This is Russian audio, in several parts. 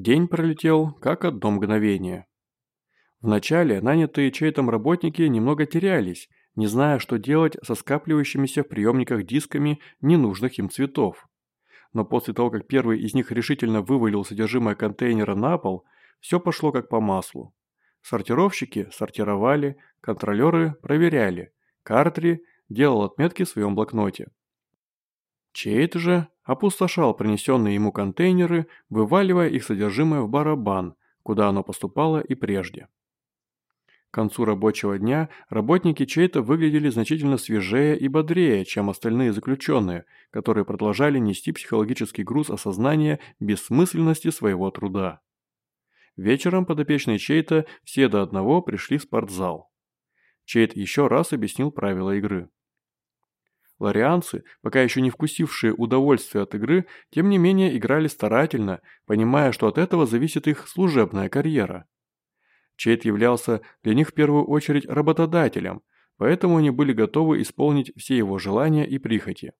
День пролетел как одно мгновение. Вначале нанятые Чейтом работники немного терялись, не зная, что делать со скапливающимися в приемниках дисками ненужных им цветов. Но после того, как первый из них решительно вывалил содержимое контейнера на пол, все пошло как по маслу. Сортировщики сортировали, контролеры проверяли, Картри делал отметки в своем блокноте. Чейт же опустошал принесенные ему контейнеры, вываливая их содержимое в барабан, куда оно поступало и прежде. К концу рабочего дня работники Чейта выглядели значительно свежее и бодрее, чем остальные заключенные, которые продолжали нести психологический груз осознания бессмысленности своего труда. Вечером подопечные Чейта все до одного пришли в спортзал. Чейт еще раз объяснил правила игры. Ларианцы, пока еще не вкусившие удовольствие от игры, тем не менее играли старательно, понимая, что от этого зависит их служебная карьера. Чейт являлся для них в первую очередь работодателем, поэтому они были готовы исполнить все его желания и прихоти.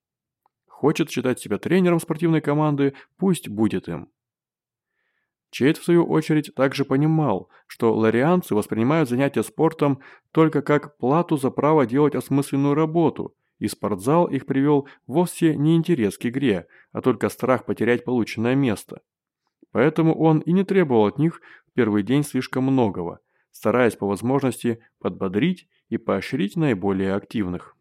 Хочет считать себя тренером спортивной команды, пусть будет им. Чейт, в свою очередь, также понимал, что ларианцы воспринимают занятия спортом только как плату за право делать осмысленную работу – и спортзал их привел вовсе не интерес к игре, а только страх потерять полученное место. Поэтому он и не требовал от них в первый день слишком многого, стараясь по возможности подбодрить и поощрить наиболее активных.